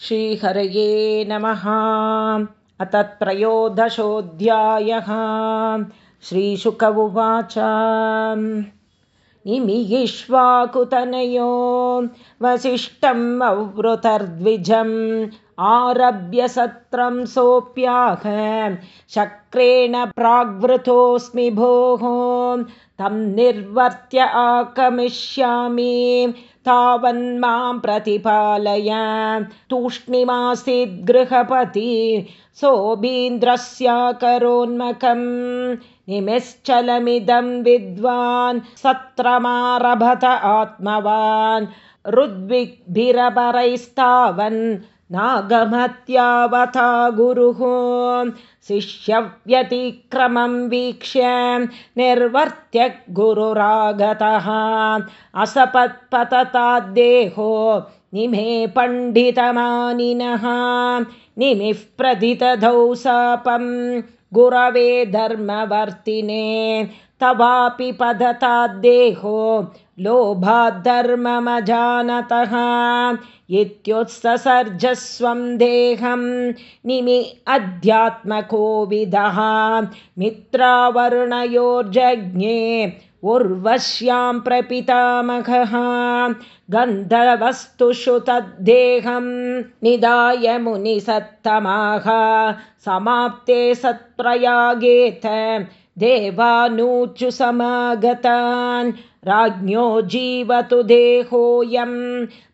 श्रीहरये नमः। अथ त्रयोदशोऽध्यायः श्रीशुक उवाच। निमियिष्वाकुतनयो वसिष्ठम् अवृतर्द्विजम् आरभ्य सत्रं सोऽप्याह शक्रेण प्राग्वृतोऽस्मि भोः तं निर्वर्त्य आकमिष्यामि तावन्मां प्रतिपालय। तूष्णीमासीद् गृहपति सोऽबीन्द्रस्याकरोन्मकम् निमिश्चलमिदं विद्वान् सत्रमारभत आत्मवान्। ऋद्विग्भिरपरैस्तावन् नागमत्यावता गुरुः शिष्यव्यतिक्रमं वीक्ष्य निर्वर्त्य गुरुरागतः। असपत्पतताद्देहो निमे पण्डितमानिनः। निमिः प्रथितधौ सापं। गुरवे धर्मवर्तिने तवापि पदताद्देहो लोभाद्धर्ममजानतः। इत्युत्ससर्जस्वं देहं निमि अध्यात्मकोविदः। मित्रावर्णयोर्जज्ञे उर्वश्यां प्रपितामघः गन्धवस्तुषु तद्देहं निदाय मुनिसत्तमाः। समाप्ते सत्प्रयागेत देवानूचु समागतान् राज्ञो जीवतु देहोऽयं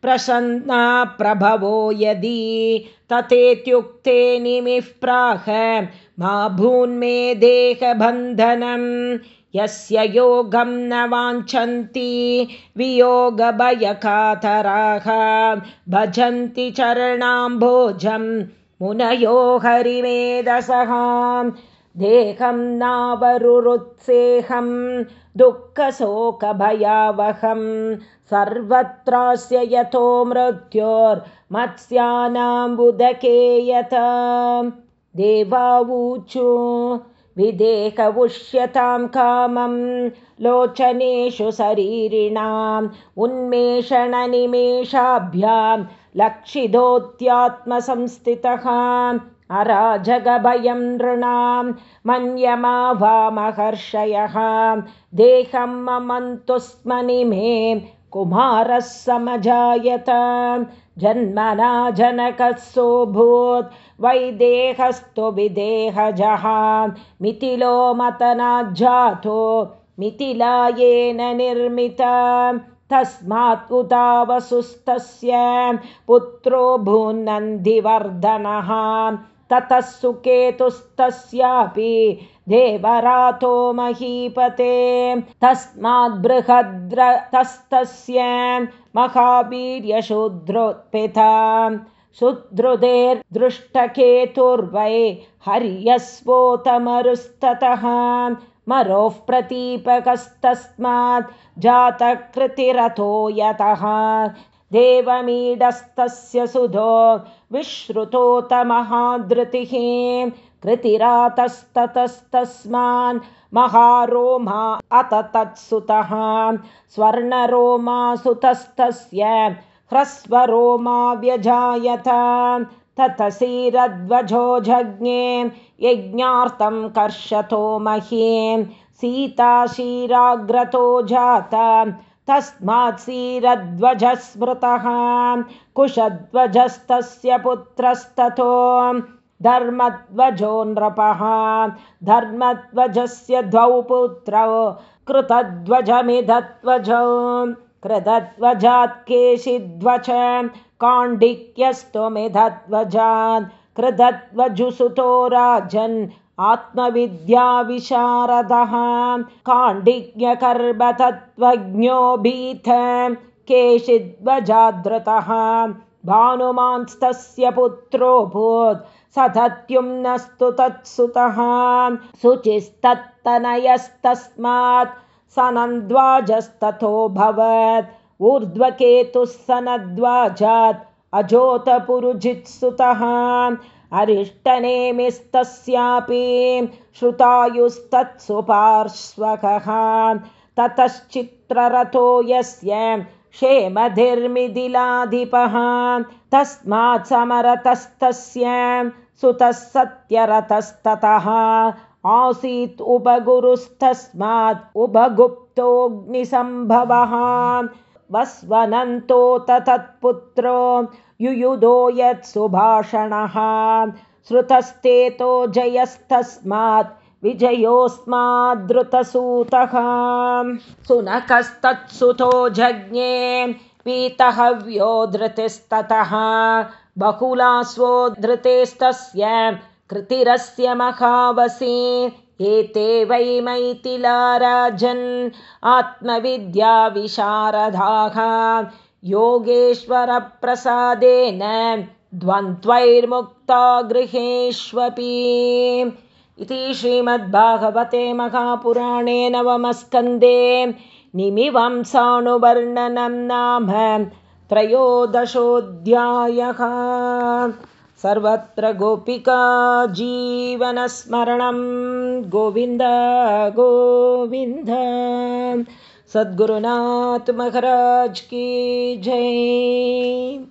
प्रसन्ना प्रभवो यदि तथेत्युक्ते निमिः प्राह मा भून्मे देहबन्धनं यस्य योगं न वाञ्छन्ति वियोगभयकातराः भजन्ति चरणाम्भोजं मुनयो हरिमेधसः देहं नावरुरुत्सेहं दुःखशोकभयावहं सर्वत्रास्य यतो मृत्योर्मत्स्यानाम्बुदके यत देवावूचु विदेहवुष्यतां कामं लोचनेषु शरीरिणाम् उन्मेषणनिमेषाभ्यां लक्षितोऽत्यात्मसंस्थितः अराजगभयं नृणां मन्यमावामहर्षयः देहं ममन्तुस्मनि मे कुमारः समजायत जन्मना जनकः सोऽभूत् वैदेहस्तु विदेहजः मिथिलो मतनाज्जातो मिथिलायेन निर्मिता तस्मात् उतावसुस्तस्य पुत्रो भून्नन्दिवर्धनः ततः सुकेतुस्तस्यापि देवरातो महीपते। तस्माद् बृहद्रतस्तस्य महावीर्यशूद्रोत्पिता। शुद्रुतेर्दृष्टकेतुर्वै हर्यस्वोतमरुस्ततः। मरोः प्रतीपकस्तस्मात् जातकृतिरथो यतः देवमीडस्तस्य सुधो विश्रुतोतमहाधृतिः कृतिरातस्ततस्तस्मान् महारोमा अत तत्सुतः स्वर्णरोमासुतस्तस्य ह्रस्वरोमा व्यजायत ततसीरध्वजो जज्ञे यज्ञार्थं कर्षतो महीं सीताशीराग्रतो जाता तस्मात् सीरध्वजस्मृतः कुशध्वजस्तस्य पुत्रस्ततो धर्मध्वजो नृपः धर्मध्वजस्य द्वौ पुत्रौ कृतध्वजमिधध्वजौ। कृतध्वजात् केशिध्वज काण्डिक्यस्तुमिधध्वजात् कृतध्वजुसुतो राजन् आत्मविद्याविशारदः काण्डिज्ञकर्मतत्त्वज्ञो भीथ केशिध्वजादृतः भानुमांस्तस्य पुत्रोऽभूत् सतत्युम्नस्तु तत्सुतः। शुचिस्तत्तनयस्तस्मात् सनन्द्वाजस्तथोऽभवत् ऊर्ध्वकेतुः सनद्वाजात् अजोतपुरुजित्सुतः अरिष्टनेमिस्तस्यापि श्रुतायुस्तत्सुपार्श्वकः। ततश्चित्ररथो यस्य क्षेमधिर्मिदिलाधिपः तस्मात् समरतस्तस्य सुतः सत्यरतस्ततः। आसीत् उपगुरुस्तस्मात् उपगुप्तोऽग्निसम्भवः वस्वनन्तो तत्पुत्रो युयुधो यत् सुभाषणः श्रुतस्तेतो जयस्तस्मात् विजयोऽस्माद्रुतसूतः सुनकस्तत्सुतो जज्ञे पीतहव्यो धृतिस्ततः। बहुलास्वो धृतेस्तस्य कृतिरस्य महावसे एते वै मैथिलाराजन् आत्मविद्याविशारदाः। योगेश्वरप्रसादेन द्वन्द्वैर्मुक्ता गृहेष्वपि इति श्रीमद्भागवते महापुराणे नवमस्कन्दे निमिवंसानुवर्णनं नाम त्रयोदशोऽध्यायः सर्वत्र गोपिका जीवनस्मरणं। गोविन्द गोविन्द। सद्गुरुनाथ महाराज की जय